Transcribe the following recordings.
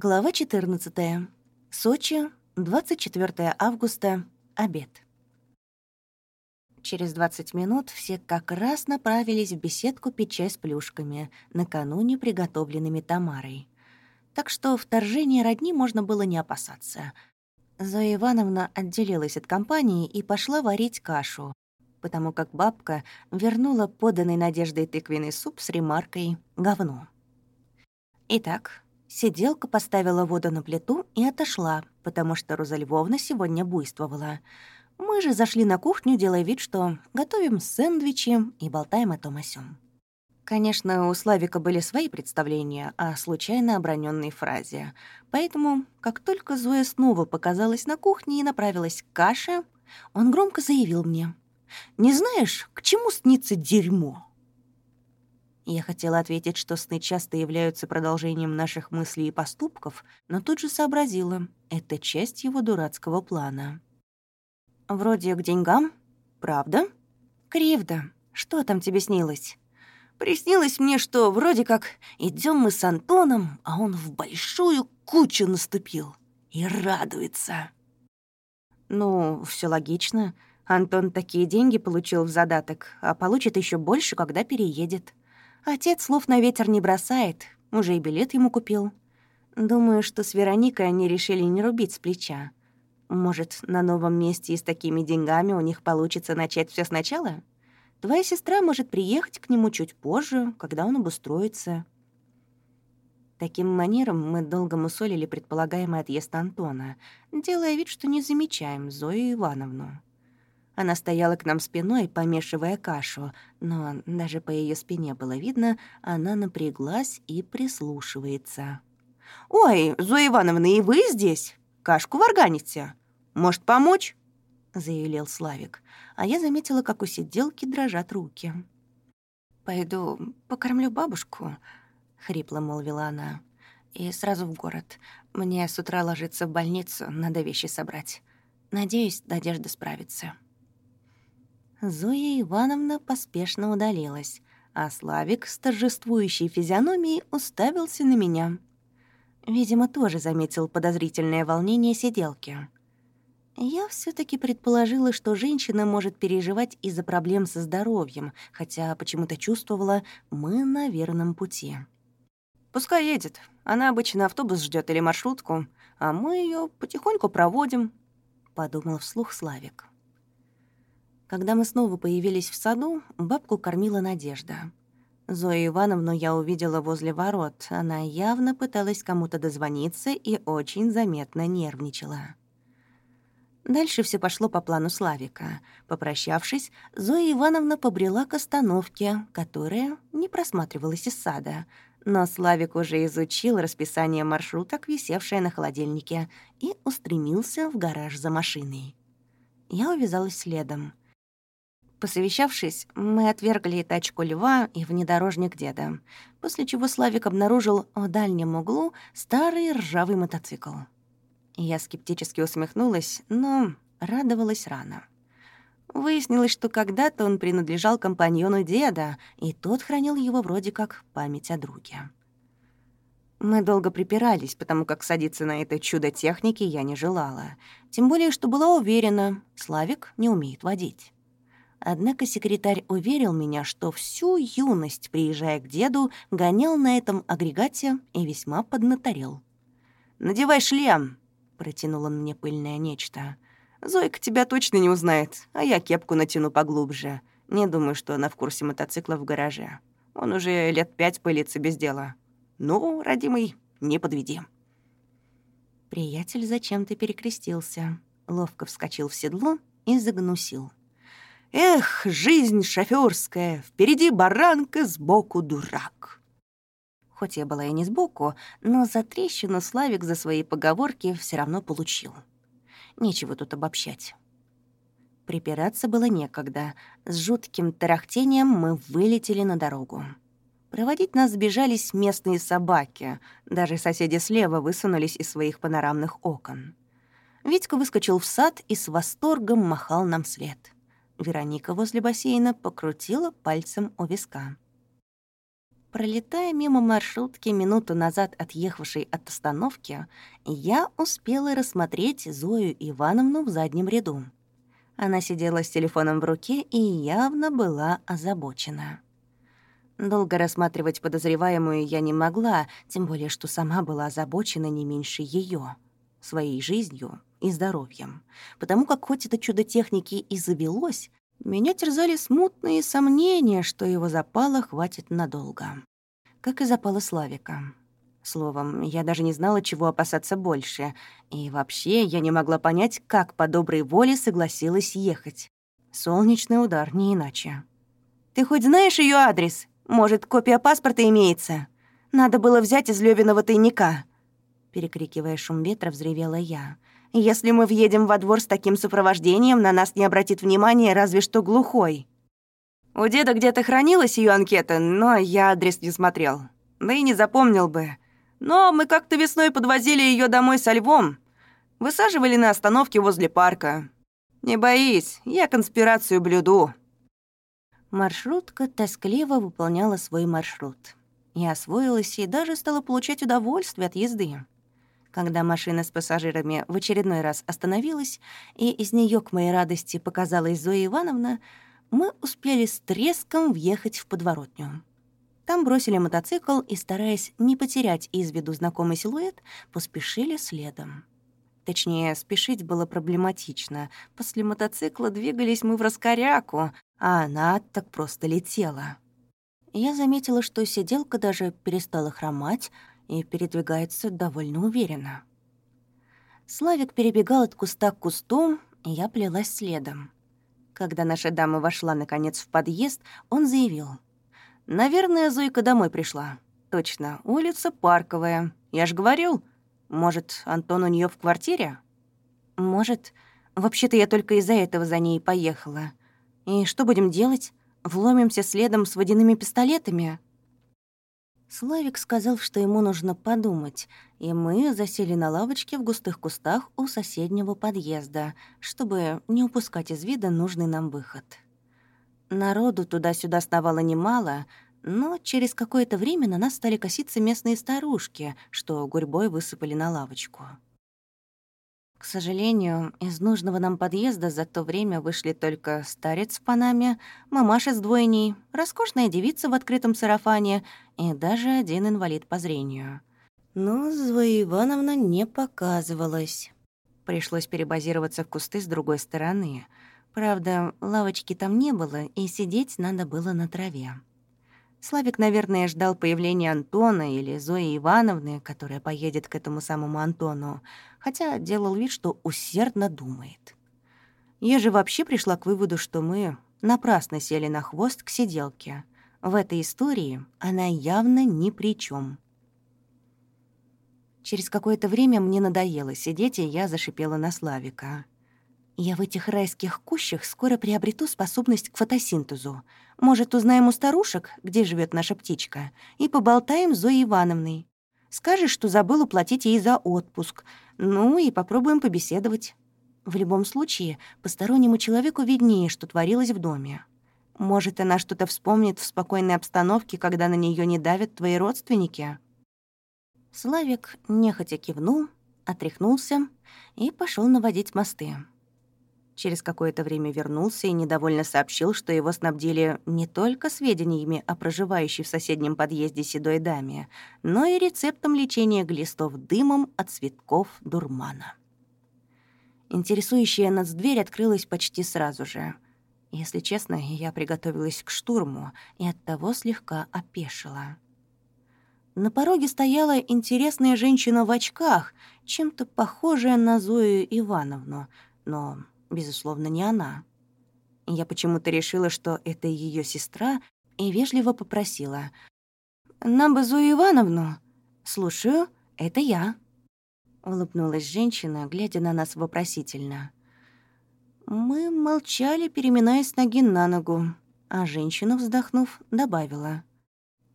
Глава 14. Сочи, 24 августа. Обед. Через 20 минут все как раз направились в беседку пить чай с плюшками, накануне приготовленными Тамарой. Так что вторжение родни можно было не опасаться. Зоя Ивановна отделилась от компании и пошла варить кашу, потому как бабка вернула поданный Надеждой тыквенный суп с ремаркой «говно». Итак, Сиделка поставила воду на плиту и отошла, потому что Роза Львовна сегодня буйствовала. Мы же зашли на кухню, делая вид, что готовим сэндвичи и болтаем о том о сём. Конечно, у Славика были свои представления о случайно оброненной фразе. Поэтому, как только Зоя снова показалась на кухне и направилась к каше, он громко заявил мне. «Не знаешь, к чему снится дерьмо?» Я хотела ответить, что сны часто являются продолжением наших мыслей и поступков, но тут же сообразила — это часть его дурацкого плана. «Вроде к деньгам? Правда?» «Кривда, что там тебе снилось?» «Приснилось мне, что вроде как идем мы с Антоном, а он в большую кучу наступил и радуется». «Ну, все логично. Антон такие деньги получил в задаток, а получит еще больше, когда переедет». Отец слов на ветер не бросает, уже и билет ему купил. Думаю, что с Вероникой они решили не рубить с плеча. Может, на новом месте и с такими деньгами у них получится начать все сначала? Твоя сестра может приехать к нему чуть позже, когда он обустроится. Таким манером мы долго мусолили предполагаемый отъезд Антона, делая вид, что не замечаем Зою Ивановну. Она стояла к нам спиной, помешивая кашу, но даже по ее спине было видно, она напряглась и прислушивается. «Ой, Зоя Ивановна, и вы здесь? Кашку варганите? Может, помочь?» — заявил Славик, а я заметила, как у сиделки дрожат руки. «Пойду покормлю бабушку», — хрипло молвила она. «И сразу в город. Мне с утра ложиться в больницу, надо вещи собрать. Надеюсь, Надежда справится». Зоя Ивановна поспешно удалилась, а Славик с торжествующей физиономией уставился на меня. Видимо, тоже заметил подозрительное волнение сиделки. Я все таки предположила, что женщина может переживать из-за проблем со здоровьем, хотя почему-то чувствовала, мы на верном пути. «Пускай едет. Она обычно автобус ждет или маршрутку, а мы ее потихоньку проводим», — подумал вслух Славик. Когда мы снова появились в саду, бабку кормила Надежда. Зою Ивановну я увидела возле ворот. Она явно пыталась кому-то дозвониться и очень заметно нервничала. Дальше все пошло по плану Славика. Попрощавшись, Зоя Ивановна побрела к остановке, которая не просматривалась из сада. Но Славик уже изучил расписание маршруток, висевшее на холодильнике, и устремился в гараж за машиной. Я увязалась следом. Посовещавшись, мы отвергли тачку льва и внедорожник деда, после чего Славик обнаружил в дальнем углу старый ржавый мотоцикл. Я скептически усмехнулась, но радовалась рано. Выяснилось, что когда-то он принадлежал компаньону деда, и тот хранил его вроде как память о друге. Мы долго припирались, потому как садиться на это чудо техники я не желала. Тем более, что была уверена, Славик не умеет водить. Однако секретарь уверил меня, что всю юность, приезжая к деду, гонял на этом агрегате и весьма поднаторел. «Надевай шлем!» — протянул он мне пыльное нечто. «Зойка тебя точно не узнает, а я кепку натяну поглубже. Не думаю, что она в курсе мотоцикла в гараже. Он уже лет пять пылится без дела. Ну, родимый, не подведи». Приятель зачем-то перекрестился, ловко вскочил в седло и загнусил. Эх, жизнь шофёрская, впереди баранка, сбоку дурак. Хоть я была и не сбоку, но за трещину Славик за свои поговорки все равно получил. Нечего тут обобщать. Припираться было некогда. С жутким тарахтением мы вылетели на дорогу. Проводить нас сбежались местные собаки. Даже соседи слева высунулись из своих панорамных окон. Витька выскочил в сад и с восторгом махал нам след — Вероника возле бассейна покрутила пальцем у виска. Пролетая мимо маршрутки минуту назад отъехавшей от остановки, я успела рассмотреть Зою Ивановну в заднем ряду. Она сидела с телефоном в руке и явно была озабочена. Долго рассматривать подозреваемую я не могла, тем более что сама была озабочена не меньше ее, своей жизнью и здоровьем. Потому как хоть это чудо техники и завелось, меня терзали смутные сомнения, что его запала хватит надолго. Как и запала Славика. Словом, я даже не знала, чего опасаться больше. И вообще я не могла понять, как по доброй воле согласилась ехать. Солнечный удар, не иначе. «Ты хоть знаешь ее адрес? Может, копия паспорта имеется? Надо было взять из Левиного тайника». Перекрикивая шум ветра, взревела я. Если мы въедем во двор с таким сопровождением, на нас не обратит внимания разве что глухой. У деда где-то хранилась ее анкета, но я адрес не смотрел. Да и не запомнил бы. Но мы как-то весной подвозили ее домой со львом. Высаживали на остановке возле парка. Не боись, я конспирацию блюду. Маршрутка тоскливо выполняла свой маршрут. Я освоилась и даже стала получать удовольствие от езды. Когда машина с пассажирами в очередной раз остановилась, и из нее к моей радости показалась Зоя Ивановна, мы успели с треском въехать в подворотню. Там бросили мотоцикл и, стараясь не потерять из виду знакомый силуэт, поспешили следом. Точнее, спешить было проблематично. После мотоцикла двигались мы в раскоряку, а она так просто летела. Я заметила, что сиделка даже перестала хромать, и передвигается довольно уверенно. Славик перебегал от куста к кусту, и я плелась следом. Когда наша дама вошла, наконец, в подъезд, он заявил. «Наверное, Зойка домой пришла. Точно, улица Парковая. Я ж говорил. Может, Антон у нее в квартире?» «Может. Вообще-то я только из-за этого за ней поехала. И что будем делать? Вломимся следом с водяными пистолетами?» Славик сказал, что ему нужно подумать, и мы засели на лавочке в густых кустах у соседнего подъезда, чтобы не упускать из вида нужный нам выход. Народу туда-сюда сновало немало, но через какое-то время на нас стали коситься местные старушки, что гурьбой высыпали на лавочку. К сожалению, из нужного нам подъезда за то время вышли только старец в панаме, мамаша с двойней, роскошная девица в открытом сарафане и даже один инвалид по зрению. Но Зоя Ивановна не показывалась. Пришлось перебазироваться в кусты с другой стороны. Правда, лавочки там не было, и сидеть надо было на траве. Славик, наверное, ждал появления Антона или Зои Ивановны, которая поедет к этому самому Антону, хотя делал вид, что усердно думает. Я же вообще пришла к выводу, что мы напрасно сели на хвост к сиделке. В этой истории она явно ни при чем. Через какое-то время мне надоело сидеть, и я зашипела на Славика — я в этих райских кущах скоро приобрету способность к фотосинтезу. Может, узнаем у старушек, где живет наша птичка, и поболтаем с Зоей Ивановной. Скажешь, что забыл уплатить ей за отпуск. Ну и попробуем побеседовать. В любом случае, постороннему человеку виднее, что творилось в доме. Может, она что-то вспомнит в спокойной обстановке, когда на нее не давят твои родственники?» Славик нехотя кивнул, отряхнулся и пошел наводить мосты. Через какое-то время вернулся и недовольно сообщил, что его снабдили не только сведениями о проживающей в соседнем подъезде седой даме, но и рецептом лечения глистов дымом от цветков дурмана. Интересующая нас дверь открылась почти сразу же. Если честно, я приготовилась к штурму и оттого слегка опешила. На пороге стояла интересная женщина в очках, чем-то похожая на Зою Ивановну, но безусловно, не она. Я почему-то решила, что это ее сестра, и вежливо попросила. «Нам бы Зою Ивановну». «Слушаю, это я», — улыбнулась женщина, глядя на нас вопросительно. Мы молчали, переминаясь ноги на ногу, а женщина, вздохнув, добавила.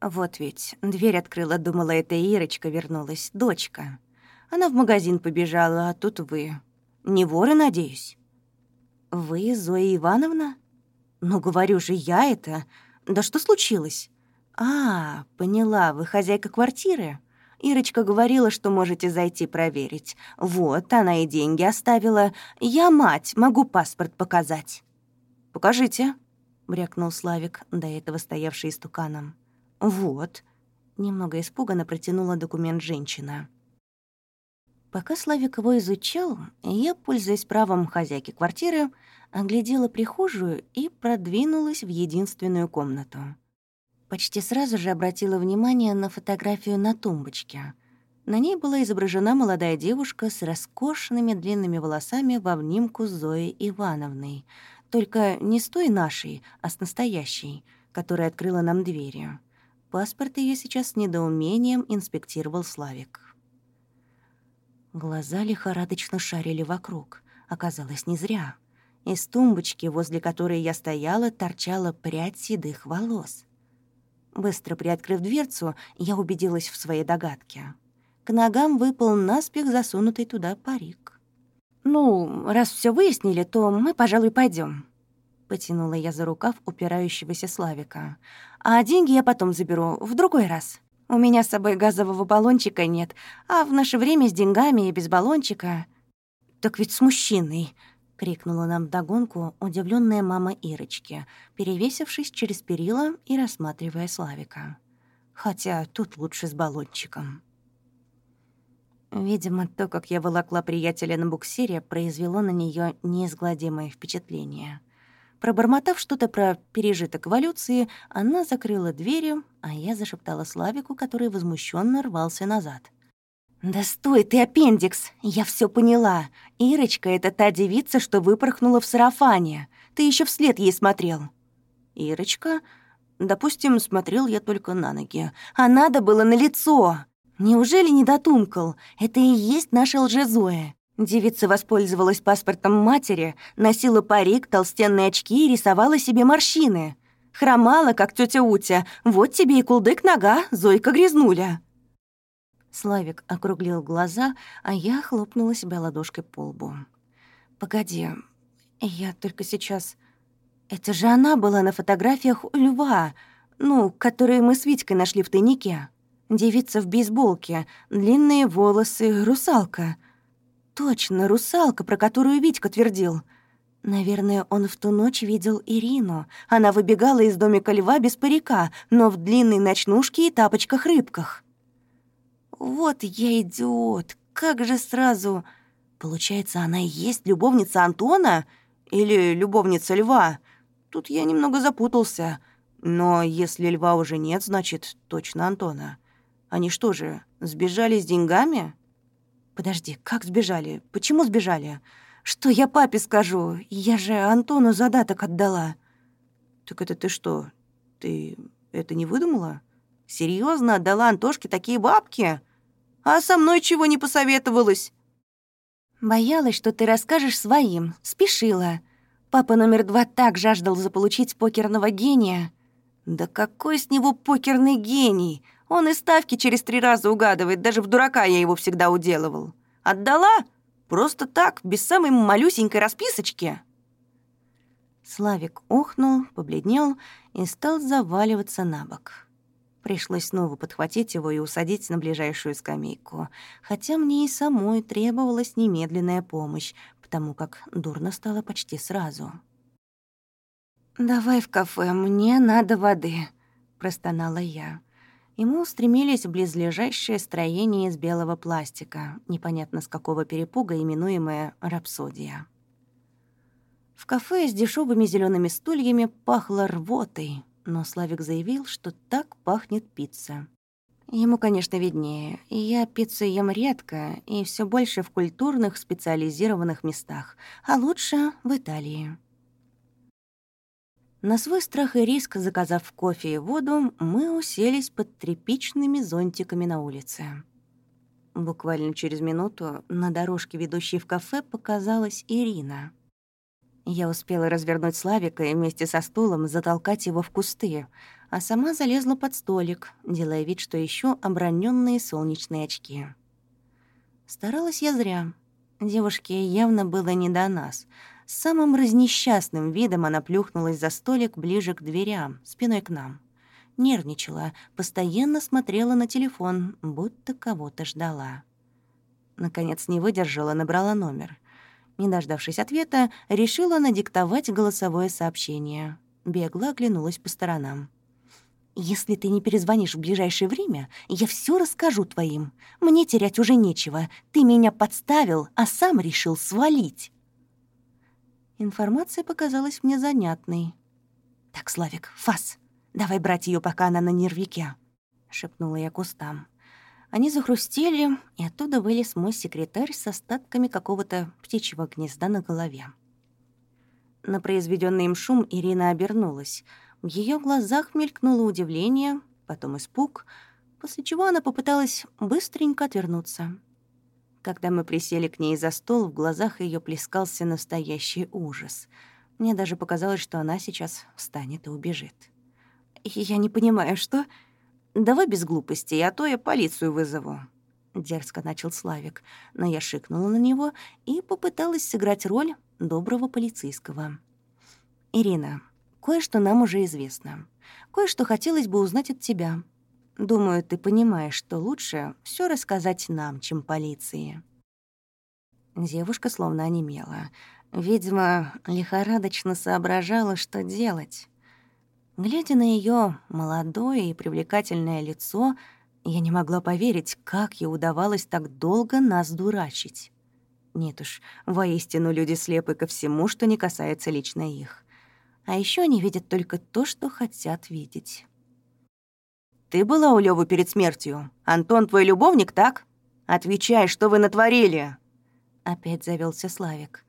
«Вот ведь, дверь открыла, думала, это Ирочка вернулась, дочка. Она в магазин побежала, а тут вы. Не воры, надеюсь?» «Вы Зоя Ивановна? Ну, говорю же, я это. Да что случилось? «А, поняла, вы хозяйка квартиры?» Ирочка говорила, что можете зайти проверить. Вот, она и деньги оставила. Я мать, могу паспорт показать. «Покажите», — брякнул Славик, до этого стоявший истуканом. «Вот». Немного испуганно протянула документ женщина. Пока Славик его изучал, я, пользуясь правом хозяйки квартиры, оглядела прихожую и продвинулась в единственную комнату. Почти сразу же обратила внимание на фотографию на тумбочке. На ней была изображена молодая девушка с роскошными длинными волосами в обнимку Зоей Ивановной. Только не с той нашей, а с настоящей, которая открыла нам двери. Паспорт ее сейчас с недоумением инспектировал Славик. Глаза лихорадочно шарили вокруг. Оказалось, не зря. Из тумбочки, возле которой я стояла, торчала прядь седых волос. Быстро приоткрыв дверцу, я убедилась в своей догадке. К ногам выпал наспех засунутый туда парик. «Ну, раз все выяснили, то мы, пожалуй, пойдем. Потянула я за рукав упирающегося Славика. «А деньги я потом заберу, в другой раз. У меня с собой газового баллончика нет, а в наше время с деньгами и без баллончика...» «Так ведь с мужчиной!» — крикнула нам вдогонку удивленная мама Ирочки, перевесившись через перила и рассматривая Славика. Хотя тут лучше с баллончиком. Видимо, то, как я волокла приятеля на буксире, произвело на нее неизгладимое впечатление. Пробормотав что-то про пережиток эволюции, она закрыла двери, а я зашептала Славику, который возмущенно рвался назад. «Да стой ты, аппендикс! Я все поняла. Ирочка — это та девица, что выпорхнула в сарафане. Ты еще вслед ей смотрел». «Ирочка?» Допустим, смотрел я только на ноги. А надо было на лицо. Неужели не дотумкал? Это и есть наша лжезоя. Девица воспользовалась паспортом матери, носила парик, толстенные очки и рисовала себе морщины. Хромала, как тетя Утя. Вот тебе и кулдык нога, Зойка грязнуля. Славик округлил глаза, а я хлопнула себя ладошкой по лбу. «Погоди, я только сейчас... Это же она была на фотографиях у льва, ну, которые мы с Витькой нашли в тайнике. Девица в бейсболке, длинные волосы, русалка. Точно, русалка, про которую Витька твердил. Наверное, он в ту ночь видел Ирину. Она выбегала из домика льва без парика, но в длинной ночнушке и тапочках-рыбках. Вот я идиот. Как же сразу... Получается, она и есть любовница Антона? Или любовница льва? Тут я немного запутался. Но если льва уже нет, значит, точно Антона. Они что же, сбежали с деньгами? Подожди, как сбежали? Почему сбежали? Что я папе скажу? Я же Антону задаток отдала. Так это ты что? Ты это не выдумала? Серьезно отдала Антошке такие бабки? А со мной чего не посоветовалась?» «Боялась, что ты расскажешь своим. Спешила. Папа номер два так жаждал заполучить покерного гения». «Да какой с него покерный гений? Он и ставки через три раза угадывает, даже в дурака я его всегда уделывал. Отдала? Просто так, без самой малюсенькой расписочки?» Славик охнул, побледнел и стал заваливаться на бок. Пришлось снова подхватить его и усадить на ближайшую скамейку, хотя мне и самой требовалась немедленная помощь, потому как дурно стало почти сразу. «Давай в кафе, мне надо воды», — простонала я. И мы устремились в близлежащее строение из белого пластика, непонятно с какого перепуга, именуемое «Рапсодия». В кафе с дешевыми зелеными стульями пахло рвотой, но Славик заявил, что так пахнет пицца. Ему, конечно, виднее. Я пиццу ем редко и все больше в культурных специализированных местах, а лучше в Италии. На свой страх и риск, заказав кофе и воду, мы уселись под тряпичными зонтиками на улице. Буквально через минуту на дорожке, ведущей в кафе, показалась Ирина — я успела развернуть Славика и вместе со стулом затолкать его в кусты, а сама залезла под столик, делая вид, что ищу оброненные солнечные очки. Старалась я зря. Девушке явно было не до нас. С самым разнесчастным видом она плюхнулась за столик ближе к дверям, спиной к нам. нервничала, постоянно смотрела на телефон, будто кого-то ждала. Наконец не выдержала, набрала номер. Не дождавшись ответа, решила надиктовать голосовое сообщение. Бегло оглянулась по сторонам. «Если ты не перезвонишь в ближайшее время, я все расскажу твоим. Мне терять уже нечего. Ты меня подставил, а сам решил свалить». Информация показалась мне занятной. «Так, Славик, фас, давай брать ее, пока она на нервике», — шепнула я кустам. Они захрустели, и оттуда вылез мой секретарь с остатками какого-то птичьего гнезда на голове. На произведенный им шум Ирина обернулась. В ее глазах мелькнуло удивление, потом испуг, после чего она попыталась быстренько отвернуться. Когда мы присели к ней за стол, в глазах ее плескался настоящий ужас. Мне даже показалось, что она сейчас встанет и убежит. «Я не понимаю, что...» «Давай без глупостей, а то я полицию вызову», — дерзко начал Славик, но я шикнула на него и попыталась сыграть роль доброго полицейского. «Ирина, кое-что нам уже известно. Кое-что хотелось бы узнать от тебя. Думаю, ты понимаешь, что лучше все рассказать нам, чем полиции». Девушка словно онемела. Видимо, лихорадочно соображала, что делать. Глядя на ее молодое и привлекательное лицо, я не могла поверить, как ей удавалось так долго нас дурачить. Нет уж, воистину люди слепы ко всему, что не касается лично их. А еще они видят только то, что хотят видеть. «Ты была у Лёвы перед смертью? Антон твой любовник, так? Отвечай, что вы натворили?» Опять завелся Славик.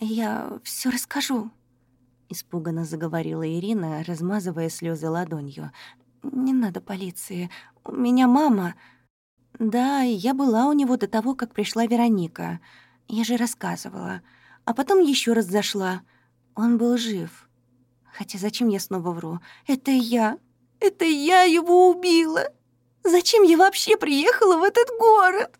«Я все расскажу», — испуганно заговорила Ирина, размазывая слезы ладонью. «Не надо полиции. У меня мама...» «Да, я была у него до того, как пришла Вероника. Я же рассказывала. А потом еще раз зашла. Он был жив. Хотя зачем я снова вру? Это я. Это я его убила. Зачем я вообще приехала в этот город?»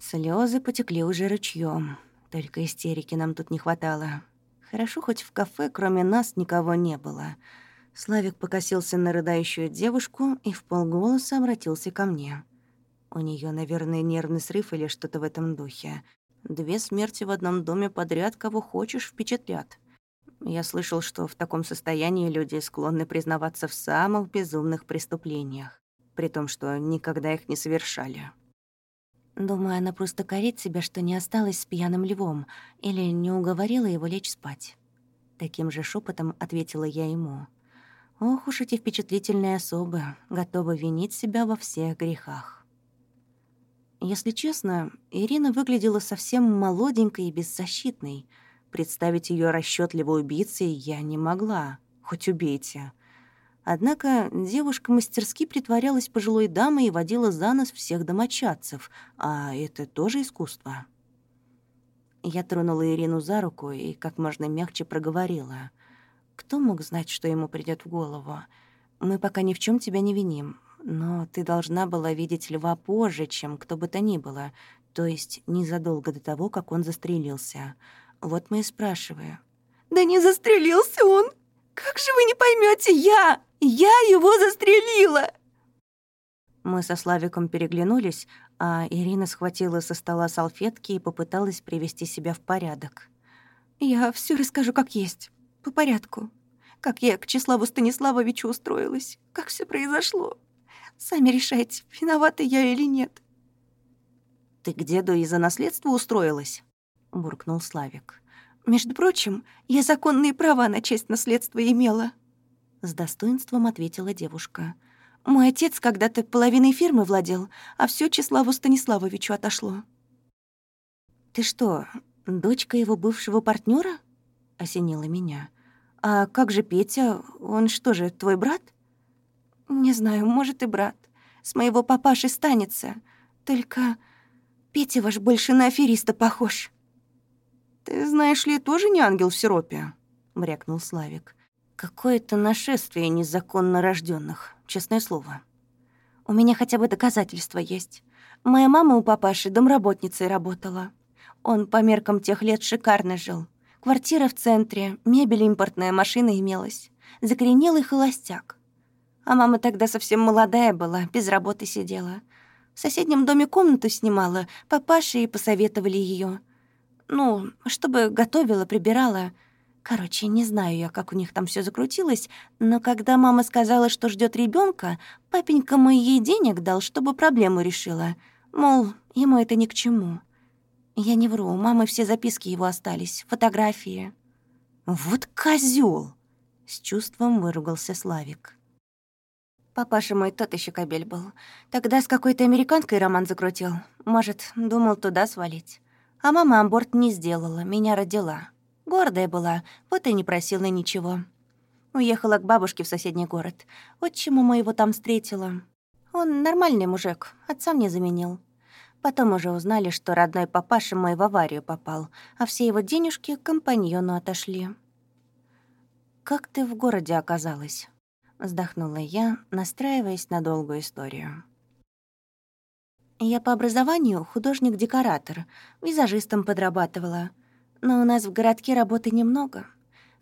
Слезы потекли уже ручьем. Только истерики нам тут не хватало. Хорошо, хоть в кафе кроме нас никого не было. Славик покосился на рыдающую девушку и в полголоса обратился ко мне. У нее, наверное, нервный срыв или что-то в этом духе. Две смерти в одном доме подряд кого хочешь впечатлят. Я слышал, что в таком состоянии люди склонны признаваться в самых безумных преступлениях, при том, что никогда их не совершали. Думаю, она просто корит себя, что не осталась с пьяным львом или не уговорила его лечь спать. Таким же шепотом ответила я ему. Ох уж эти впечатлительные особы, готовы винить себя во всех грехах. Если честно, Ирина выглядела совсем молоденькой и беззащитной. Представить ее расчетливой убийцей я не могла, хоть убейте — Однако девушка мастерски притворялась пожилой дамой и водила за нос всех домочадцев, а это тоже искусство. Я тронула Ирину за руку и как можно мягче проговорила. «Кто мог знать, что ему придет в голову? Мы пока ни в чем тебя не виним, но ты должна была видеть льва позже, чем кто бы то ни было, то есть незадолго до того, как он застрелился. Вот мы и спрашиваем». «Да не застрелился он! Как же вы не поймете я!» Я его застрелила!» Мы со Славиком переглянулись, а Ирина схватила со стола салфетки и попыталась привести себя в порядок. «Я все расскажу как есть, по порядку. Как я к Числаву Станиславовичу устроилась, как все произошло. Сами решайте, виновата я или нет». «Ты к деду из-за наследства устроилась?» — буркнул Славик. «Между прочим, я законные права на часть наследства имела», с достоинством ответила девушка. «Мой отец когда-то половиной фирмы владел, а все Числаву Станиславовичу отошло». «Ты что, дочка его бывшего партнера? осенила меня. «А как же Петя? Он что же, твой брат?» «Не знаю, может и брат. С моего папаши станется. Только Петя ваш больше на афериста похож». «Ты, знаешь ли, тоже не ангел в сиропе?» — брякнул Славик. Какое-то нашествие незаконно рожденных, честное слово. У меня хотя бы доказательства есть. Моя мама у папаши домработницей работала. Он по меркам тех лет шикарно жил. Квартира в центре, мебель импортная, машина имелась. Закоренелый холостяк. А мама тогда совсем молодая была, без работы сидела. В соседнем доме комнату снимала, папаши и посоветовали ее. Ну, чтобы готовила, прибирала. Короче, не знаю я, как у них там все закрутилось, но когда мама сказала, что ждет ребенка, папенька мой ей денег дал, чтобы проблему решила. Мол, ему это ни к чему. Я не вру, у мамы все записки его остались, фотографии. «Вот козёл!» — с чувством выругался Славик. Папаша мой тот еще кобель был. Тогда с какой-то американкой роман закрутил. Может, думал туда свалить. А мама аборт не сделала, меня родила. Гордая была, вот и не просила ничего. Уехала к бабушке в соседний город. Вот чему моего там встретила. Он нормальный мужик, отца мне заменил. Потом уже узнали, что родной папаша мой в аварию попал, а все его денежки к компаньону отошли. «Как ты в городе оказалась?» — вздохнула я, настраиваясь на долгую историю. Я по образованию художник-декоратор, визажистом подрабатывала — но у нас в городке работы немного.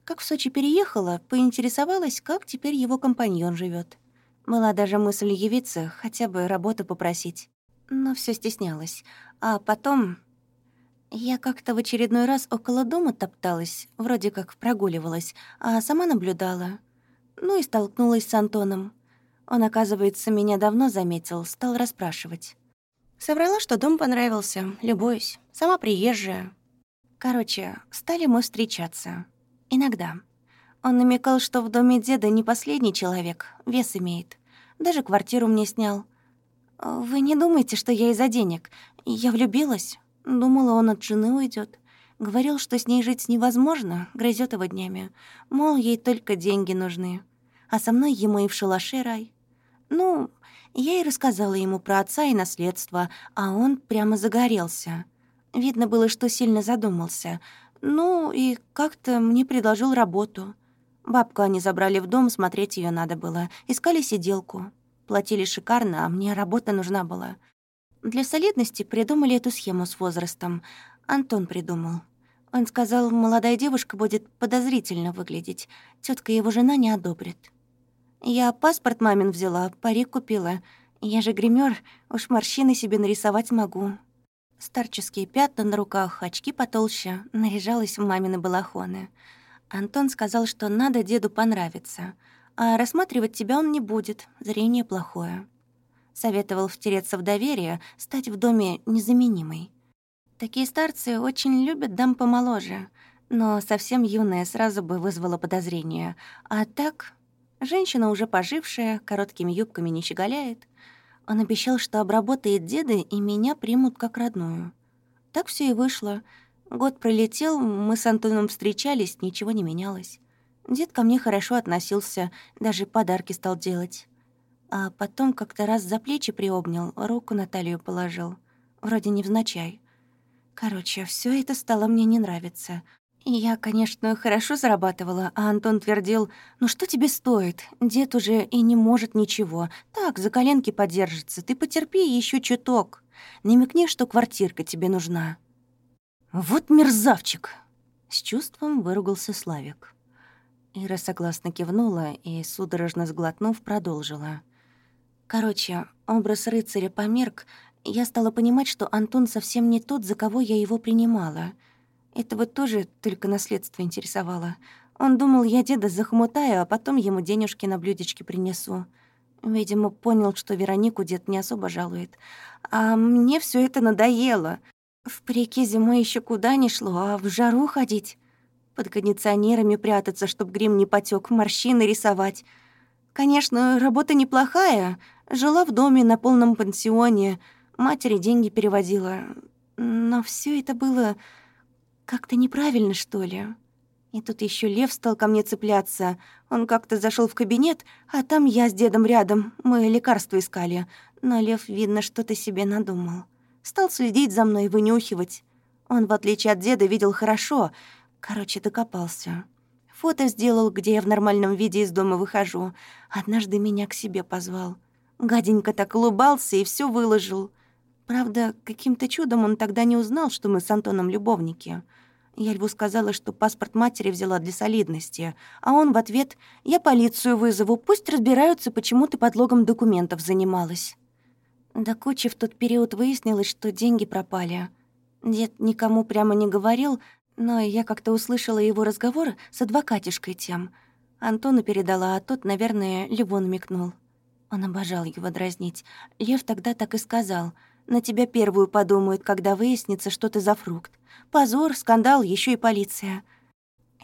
Как в Сочи переехала, поинтересовалась, как теперь его компаньон живет. Была даже мысль явиться, хотя бы работу попросить. Но все стеснялась. А потом... Я как-то в очередной раз около дома топталась, вроде как прогуливалась, а сама наблюдала. Ну и столкнулась с Антоном. Он, оказывается, меня давно заметил, стал расспрашивать. Соврала, что дом понравился, любуюсь. Сама приезжая, Короче, стали мы встречаться. Иногда. Он намекал, что в доме деда не последний человек, вес имеет. Даже квартиру мне снял. Вы не думайте, что я из-за денег. Я влюбилась. Думала, он от жены уйдет. Говорил, что с ней жить невозможно, грызет его днями. Мол, ей только деньги нужны. А со мной ему и в шалаше рай. Ну, я и рассказала ему про отца и наследство, а он прямо загорелся. Видно было, что сильно задумался. Ну, и как-то мне предложил работу. Бабку они забрали в дом, смотреть ее надо было. Искали сиделку. Платили шикарно, а мне работа нужна была. Для солидности придумали эту схему с возрастом. Антон придумал. Он сказал, молодая девушка будет подозрительно выглядеть. Тетка его жена не одобрит. Я паспорт мамин взяла, парик купила. Я же гример, уж морщины себе нарисовать могу. Старческие пятна на руках, очки потолще, наряжалась в мамины балахоны. Антон сказал, что надо деду понравиться, а рассматривать тебя он не будет, зрение плохое. Советовал втереться в доверие, стать в доме незаменимой. Такие старцы очень любят дам помоложе, но совсем юная сразу бы вызвала подозрение. А так, женщина уже пожившая, короткими юбками не щеголяет — он обещал, что обработает деда, и меня примут как родную. Так все и вышло. Год пролетел, мы с Антоном встречались, ничего не менялось. Дед ко мне хорошо относился, даже подарки стал делать. А потом как-то раз за плечи приобнял, руку на талию положил. Вроде невзначай. Короче, все это стало мне не нравиться. Я, конечно, хорошо зарабатывала, а Антон твердил, «Ну что тебе стоит? Дед уже и не может ничего. Так, за коленки подержится. Ты потерпи еще чуток. Намекни, что квартирка тебе нужна». «Вот мерзавчик!» — с чувством выругался Славик. Ира согласно кивнула и, судорожно сглотнув, продолжила. Короче, образ рыцаря померк, я стала понимать, что Антон совсем не тот, за кого я его принимала — этого тоже только наследство интересовало. Он думал, я деда захмутаю, а потом ему денежки на блюдечке принесу. Видимо, понял, что Веронику дед не особо жалует. А мне все это надоело. В парике зимой еще куда ни шло, а в жару ходить. Под кондиционерами прятаться, чтоб грим не потек, морщины рисовать. Конечно, работа неплохая. Жила в доме на полном пансионе. Матери деньги переводила. Но все это было как-то неправильно, что ли? И тут еще Лев стал ко мне цепляться. Он как-то зашел в кабинет, а там я с дедом рядом. Мы лекарства искали. Но Лев, видно, что-то себе надумал. Стал следить за мной, вынюхивать. Он, в отличие от деда, видел хорошо. Короче, докопался. Фото сделал, где я в нормальном виде из дома выхожу. Однажды меня к себе позвал. Гаденько так улыбался и все выложил. Правда, каким-то чудом он тогда не узнал, что мы с Антоном любовники. Я Льву сказала, что паспорт матери взяла для солидности, а он в ответ «Я полицию вызову, пусть разбираются, почему ты подлогом документов занималась». До кучи в тот период выяснилось, что деньги пропали. Дед никому прямо не говорил, но я как-то услышала его разговор с адвокатишкой тем. Антону передала, а тот, наверное, Льву намекнул. Он обожал его дразнить. Лев тогда так и сказал. «На тебя первую подумают, когда выяснится, что ты за фрукт. Позор, скандал, еще и полиция.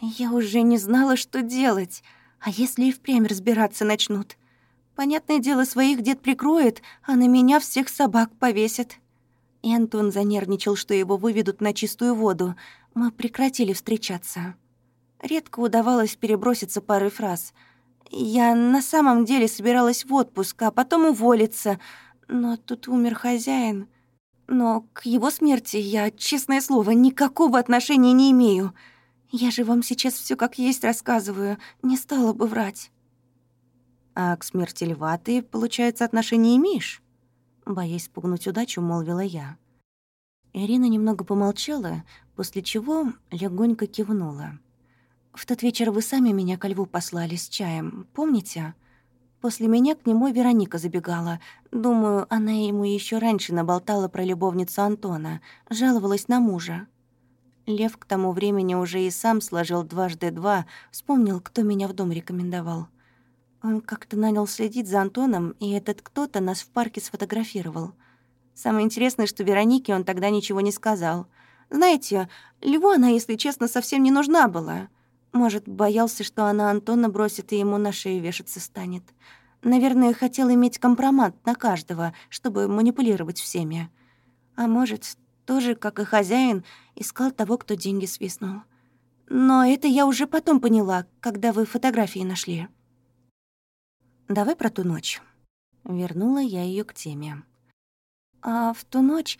Я уже не знала, что делать. А если и впрямь разбираться начнут? Понятное дело, своих дед прикроет, а на меня всех собак повесят. И Антон занервничал, что его выведут на чистую воду. Мы прекратили встречаться. Редко удавалось переброситься парой фраз. Я на самом деле собиралась в отпуск, а потом уволиться. Но тут умер хозяин. Но к его смерти я, честное слово, никакого отношения не имею. Я же вам сейчас все как есть рассказываю, не стала бы врать. А к смерти льва ты, получается, отношения имеешь? Боясь спугнуть удачу, молвила я. Ирина немного помолчала, после чего легонько кивнула. «В тот вечер вы сами меня ко льву послали с чаем, помните?» После меня к нему Вероника забегала. Думаю, она ему еще раньше наболтала про любовницу Антона, жаловалась на мужа. Лев к тому времени уже и сам сложил дважды два, вспомнил, кто меня в дом рекомендовал. Он как-то нанял следить за Антоном, и этот кто-то нас в парке сфотографировал. Самое интересное, что Веронике он тогда ничего не сказал. Знаете, Льву она, если честно, совсем не нужна была — может, боялся, что она Антона бросит и ему на шею вешаться станет. Наверное, хотел иметь компромат на каждого, чтобы манипулировать всеми. А может, тоже, как и хозяин, искал того, кто деньги свистнул. Но это я уже потом поняла, когда вы фотографии нашли. Давай про ту ночь. Вернула я ее к теме. А в ту ночь...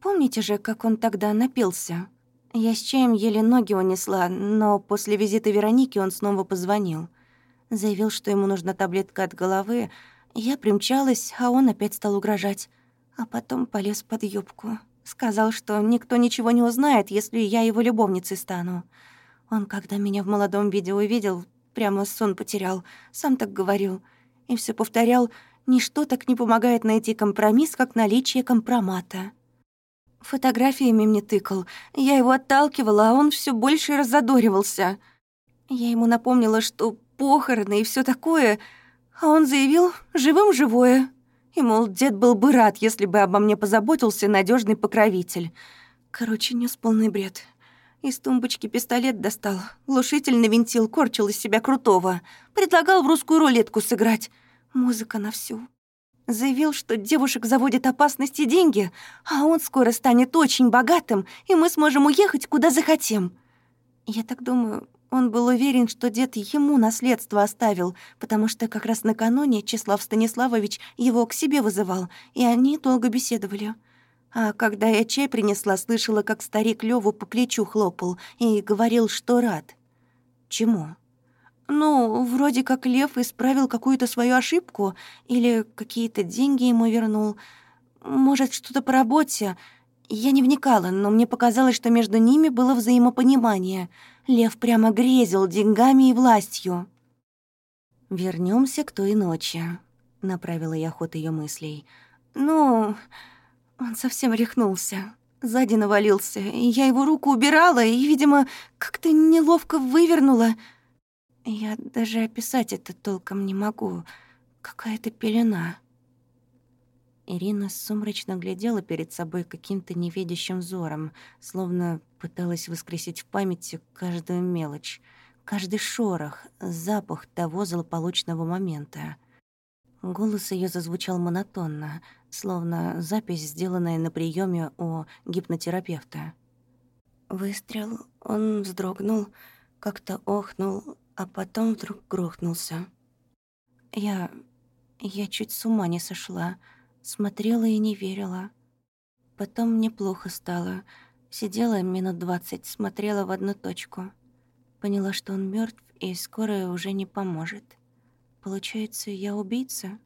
Помните же, как он тогда напился? Я с чаем еле ноги унесла, но после визита Вероники он снова позвонил. Заявил, что ему нужна таблетка от головы. Я примчалась, а он опять стал угрожать. А потом полез под юбку. Сказал, что никто ничего не узнает, если я его любовницей стану. Он, когда меня в молодом виде увидел, прямо сон потерял. Сам так говорил. И все повторял, ничто так не помогает найти компромисс, как наличие компромата. Фотографиями мне тыкал. Я его отталкивала, а он все больше разодоривался. Я ему напомнила, что похороны и все такое, а он заявил «живым живое». И, мол, дед был бы рад, если бы обо мне позаботился надежный покровитель. Короче, нес полный бред. Из тумбочки пистолет достал, глушитель навинтил, корчил из себя крутого. Предлагал в русскую рулетку сыграть. Музыка на всю. Заявил, что девушек заводит опасности деньги, а он скоро станет очень богатым, и мы сможем уехать, куда захотим. Я так думаю, он был уверен, что дед ему наследство оставил, потому что как раз накануне Числав Станиславович его к себе вызывал, и они долго беседовали. А когда я чай принесла, слышала, как старик Леву по плечу хлопал и говорил, что рад. Чему? Ну, вроде как Лев исправил какую-то свою ошибку или какие-то деньги ему вернул. Может, что-то по работе. Я не вникала, но мне показалось, что между ними было взаимопонимание. Лев прямо грезил деньгами и властью. Вернемся к той ночи», — направила я ход ее мыслей. «Ну, он совсем рехнулся. Сзади навалился, я его руку убирала, и, видимо, как-то неловко вывернула». Я даже описать это толком не могу. Какая-то пелена. Ирина сумрачно глядела перед собой каким-то невидящим взором, словно пыталась воскресить в памяти каждую мелочь, каждый шорох, запах того злополучного момента. Голос ее зазвучал монотонно, словно запись, сделанная на приеме у гипнотерапевта. Выстрел, он вздрогнул, как-то охнул, а потом вдруг грохнулся. Я... я чуть с ума не сошла, смотрела и не верила. Потом мне плохо стало. Сидела минут двадцать, смотрела в одну точку. Поняла, что он мертв и скоро уже не поможет. Получается, я убийца?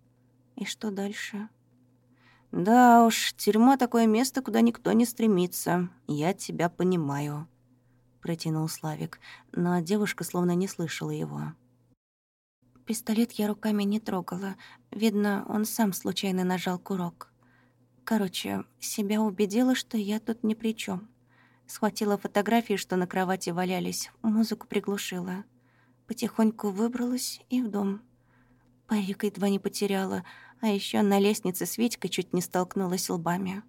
И что дальше? Да уж, тюрьма — такое место, куда никто не стремится. Я тебя понимаю. Протянул Славик, но девушка словно не слышала его. Пистолет я руками не трогала. Видно, он сам случайно нажал курок. Короче, себя убедила, что я тут ни при чем. Схватила фотографии, что на кровати валялись, музыку приглушила. Потихоньку выбралась и в дом. Парик едва не потеряла, а еще на лестнице с Витькой чуть не столкнулась лбами.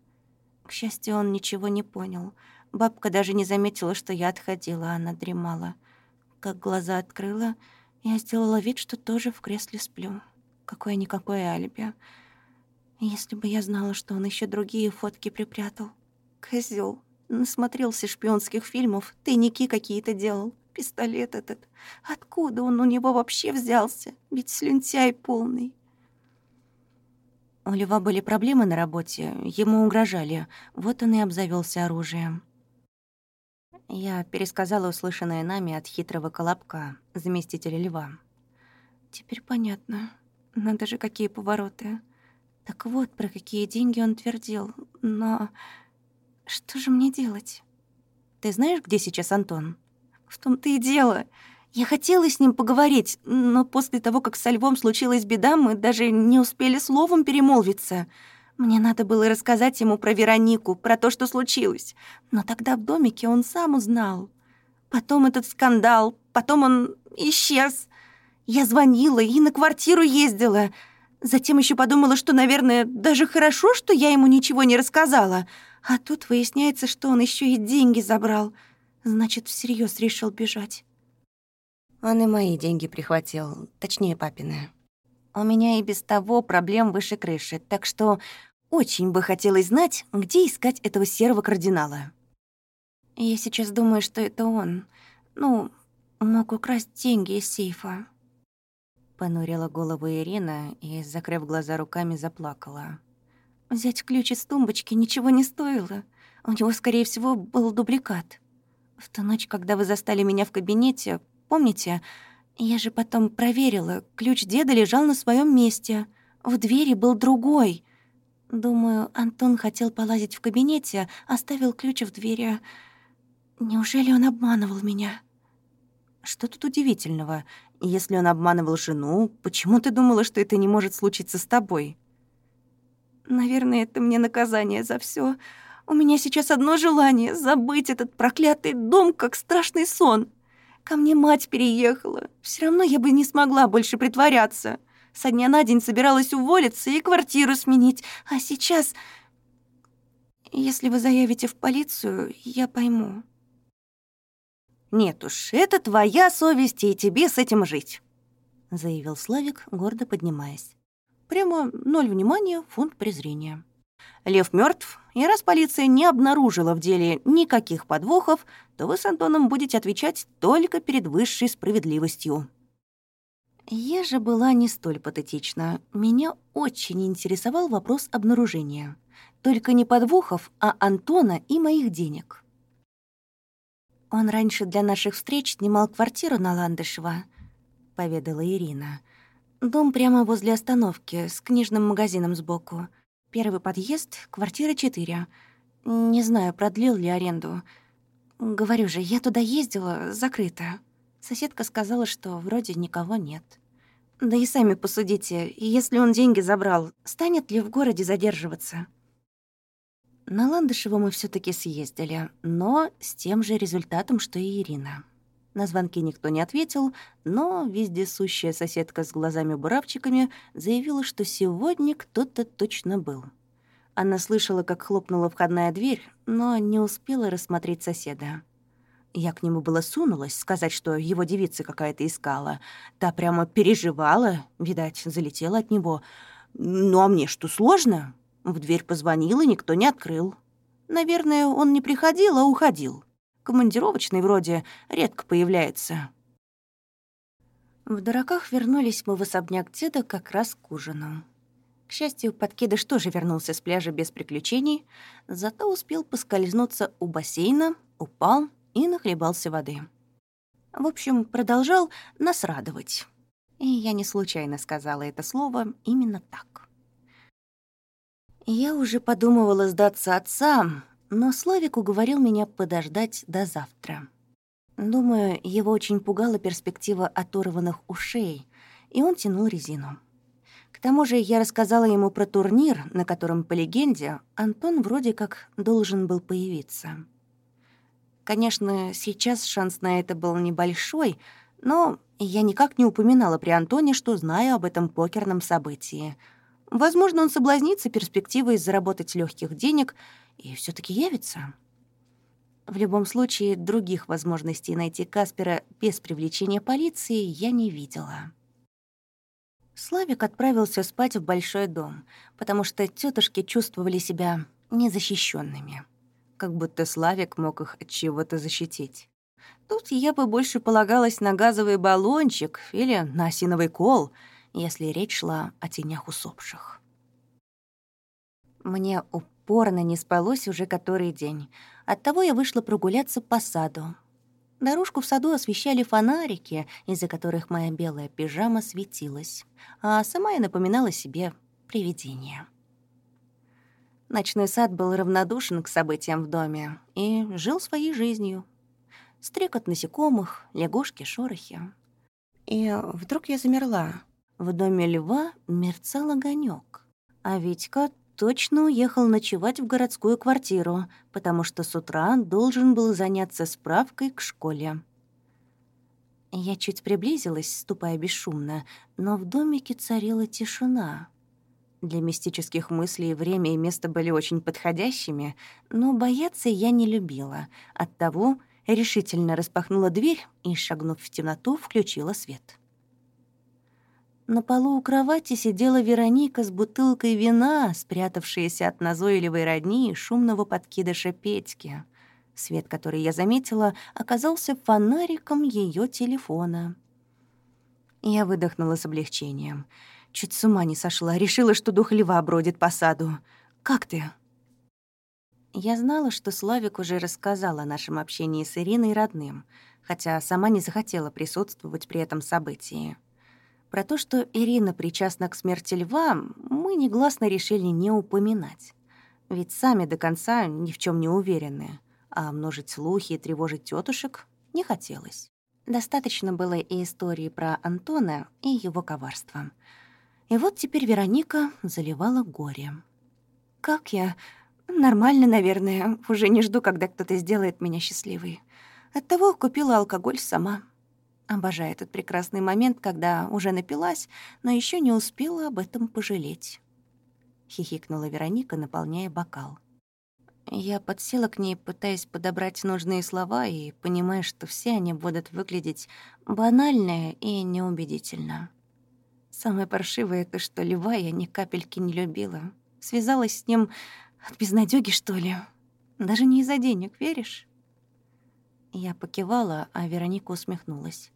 К счастью, он ничего не понял. Бабка даже не заметила, что я отходила, она дремала. Как глаза открыла, я сделала вид, что тоже в кресле сплю. Какое-никакое алиби. Если бы я знала, что он еще другие фотки припрятал. Козел, насмотрелся шпионских фильмов, тайники какие-то делал. Пистолет этот. Откуда он у него вообще взялся? Ведь слюнтяй полный. У Льва были проблемы на работе, ему угрожали. Вот он и обзавелся оружием. Я пересказала услышанное нами от хитрого колобка, заместителя Льва. Теперь понятно. Надо же, какие повороты. Так вот, про какие деньги он твердил. Но что же мне делать? Ты знаешь, где сейчас Антон? В том-то и дело. Я хотела с ним поговорить, но после того, как со Львом случилась беда, мы даже не успели словом перемолвиться. Мне надо было рассказать ему про Веронику, про то, что случилось. Но тогда в домике он сам узнал. Потом этот скандал, потом он исчез. Я звонила и на квартиру ездила. Затем еще подумала, что, наверное, даже хорошо, что я ему ничего не рассказала. А тут выясняется, что он еще и деньги забрал. Значит, всерьез решил бежать. Он и мои деньги прихватил, точнее, папины. У меня и без того проблем выше крыши, так что очень бы хотелось знать, где искать этого серого кардинала. Я сейчас думаю, что это он. Ну, мог украсть деньги из сейфа. Понурила голову Ирина и, закрыв глаза руками, заплакала. Взять ключ из тумбочки ничего не стоило. У него, скорее всего, был дубликат. В ту ночь, когда вы застали меня в кабинете, Помните? Я же потом проверила, ключ деда лежал на своем месте. В двери был другой. Думаю, Антон хотел полазить в кабинете, оставил ключ в двери. Неужели он обманывал меня? Что тут удивительного? Если он обманывал жену, почему ты думала, что это не может случиться с тобой? Наверное, это мне наказание за все. У меня сейчас одно желание — забыть этот проклятый дом, как страшный сон. Ко мне мать переехала. Все равно я бы не смогла больше притворяться. Со дня на день собиралась уволиться и квартиру сменить. А сейчас... Если вы заявите в полицию, я пойму. «Нет уж, это твоя совесть, и тебе с этим жить», — заявил Славик, гордо поднимаясь. Прямо ноль внимания, фунт презрения. Лев мертв, и раз полиция не обнаружила в деле никаких подвохов, то вы с Антоном будете отвечать только перед высшей справедливостью. Я же была не столь патетична. Меня очень интересовал вопрос обнаружения. Только не подвохов, а Антона и моих денег. «Он раньше для наших встреч снимал квартиру на Ландышево», — поведала Ирина. «Дом прямо возле остановки, с книжным магазином сбоку. Первый подъезд, квартира 4. Не знаю, продлил ли аренду. Говорю же, я туда ездила, закрыто. Соседка сказала, что вроде никого нет. Да и сами посудите, если он деньги забрал, станет ли в городе задерживаться? На Ландышево мы все таки съездили, но с тем же результатом, что и Ирина. На звонки никто не ответил, но вездесущая соседка с глазами-буравчиками заявила, что сегодня кто-то точно был. Она слышала, как хлопнула входная дверь, но не успела рассмотреть соседа. Я к нему было сунулась, сказать, что его девица какая-то искала. Та прямо переживала, видать, залетела от него. Ну а мне что, сложно? В дверь позвонила, никто не открыл. Наверное, он не приходил, а уходил. Командировочный вроде редко появляется. В дураках вернулись мы в особняк деда как раз к ужину. К счастью, подкидыш тоже вернулся с пляжа без приключений, зато успел поскользнуться у бассейна, упал и нахлебался воды. В общем, продолжал нас радовать. И я не случайно сказала это слово именно так. Я уже подумывала сдаться отцам, но Славик уговорил меня подождать до завтра. Думаю, его очень пугала перспектива оторванных ушей, и он тянул резину. К тому же я рассказала ему про турнир, на котором, по легенде, Антон вроде как должен был появиться. Конечно, сейчас шанс на это был небольшой, но я никак не упоминала при Антоне, что знаю об этом покерном событии. Возможно, он соблазнится перспективой заработать легких денег и все таки явится. В любом случае, других возможностей найти Каспера без привлечения полиции я не видела. Славик отправился спать в большой дом, потому что тетушки чувствовали себя незащищенными, как будто Славик мог их от чего-то защитить. Тут я бы больше полагалась на газовый баллончик или на осиновый кол, если речь шла о тенях усопших. Мне упорно не спалось уже который день. Оттого я вышла прогуляться по саду. Дорожку в саду освещали фонарики, из-за которых моя белая пижама светилась, а сама я напоминала себе привидение. Ночной сад был равнодушен к событиям в доме и жил своей жизнью. Стрекот насекомых, лягушки, шорохи. И вдруг я замерла. В доме льва мерцал огонек, а Витька точно уехал ночевать в городскую квартиру, потому что с утра должен был заняться справкой к школе. Я чуть приблизилась, ступая бесшумно, но в домике царила тишина. Для мистических мыслей время и место были очень подходящими, но бояться я не любила. Оттого решительно распахнула дверь и, шагнув в темноту, включила свет. На полу у кровати сидела Вероника с бутылкой вина, спрятавшаяся от назойливой родни и шумного подкидыша Петьки. Свет, который я заметила, оказался фонариком ее телефона. Я выдохнула с облегчением. Чуть с ума не сошла, решила, что дух льва бродит по саду. «Как ты?» Я знала, что Славик уже рассказал о нашем общении с Ириной родным, хотя сама не захотела присутствовать при этом событии. Про то, что Ирина причастна к смерти льва, мы негласно решили не упоминать. Ведь сами до конца ни в чем не уверены, а множить слухи и тревожить тетушек не хотелось. Достаточно было и истории про Антона и его коварство. И вот теперь Вероника заливала горе. «Как я? Нормально, наверное. Уже не жду, когда кто-то сделает меня счастливой. Оттого купила алкоголь сама». Обожаю этот прекрасный момент, когда уже напилась, но еще не успела об этом пожалеть. Хихикнула Вероника, наполняя бокал. Я подсела к ней, пытаясь подобрать нужные слова и понимая, что все они будут выглядеть банально и неубедительно. Самое паршивое — это что Льва я ни капельки не любила. Связалась с ним от безнадёги, что ли. Даже не из-за денег, веришь? Я покивала, а Вероника усмехнулась.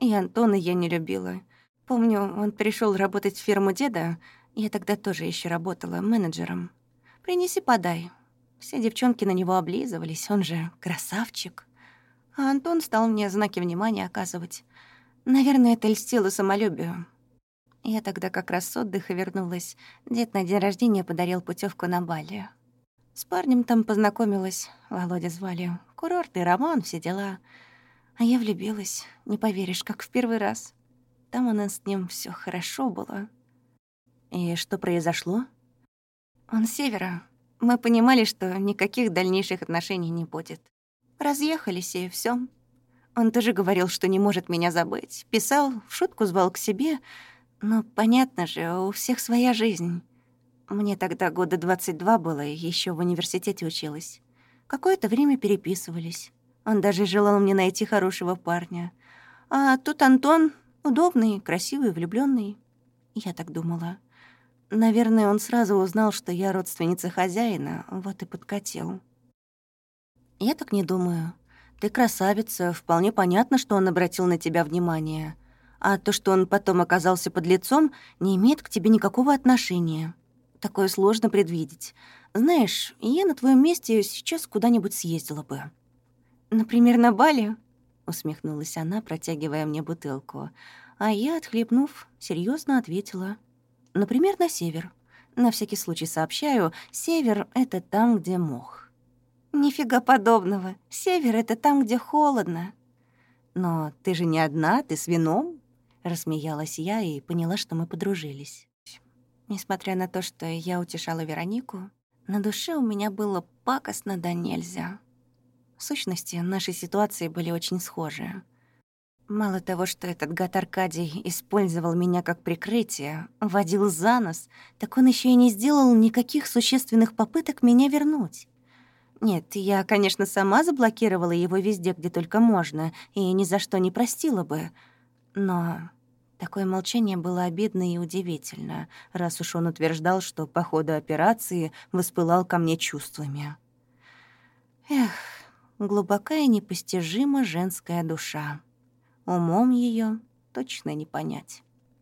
И Антона я не любила. Помню, он пришел работать в фирму деда. Я тогда тоже еще работала менеджером. «Принеси, подай». Все девчонки на него облизывались, он же красавчик. А Антон стал мне знаки внимания оказывать. Наверное, это льстило самолюбию. Я тогда как раз с отдыха вернулась. Дед на день рождения подарил путевку на Бали. С парнем там познакомилась, Володя звали. Курорт и роман, все дела. А я влюбилась, не поверишь, как в первый раз. Там у нас с ним все хорошо было. И что произошло? Он с севера. Мы понимали, что никаких дальнейших отношений не будет. Разъехались, и все. Он тоже говорил, что не может меня забыть. Писал, в шутку звал к себе. Но понятно же, у всех своя жизнь. Мне тогда года 22 было, еще в университете училась. Какое-то время переписывались. Он даже желал мне найти хорошего парня. А тут Антон удобный, красивый, влюбленный. Я так думала. Наверное, он сразу узнал, что я родственница хозяина, вот и подкатил. Я так не думаю. Ты красавица, вполне понятно, что он обратил на тебя внимание. А то, что он потом оказался под лицом, не имеет к тебе никакого отношения. Такое сложно предвидеть. Знаешь, я на твоем месте сейчас куда-нибудь съездила бы. «Например, на Бали?» — усмехнулась она, протягивая мне бутылку. А я, отхлебнув, серьезно ответила. «Например, на север. На всякий случай сообщаю, север — это там, где мох». «Нифига подобного. Север — это там, где холодно». Но ты же не одна, ты с вином?» Рассмеялась я и поняла, что мы подружились. Несмотря на то, что я утешала Веронику, на душе у меня было пакостно да нельзя. В сущности, наши ситуации были очень схожие. Мало того, что этот гад Аркадий использовал меня как прикрытие, водил за нос, так он еще и не сделал никаких существенных попыток меня вернуть. Нет, я, конечно, сама заблокировала его везде, где только можно, и ни за что не простила бы. Но такое молчание было обидно и удивительно, раз уж он утверждал, что по ходу операции воспылал ко мне чувствами. Эх, глубокая и непостижима женская душа. Умом ее точно не понять.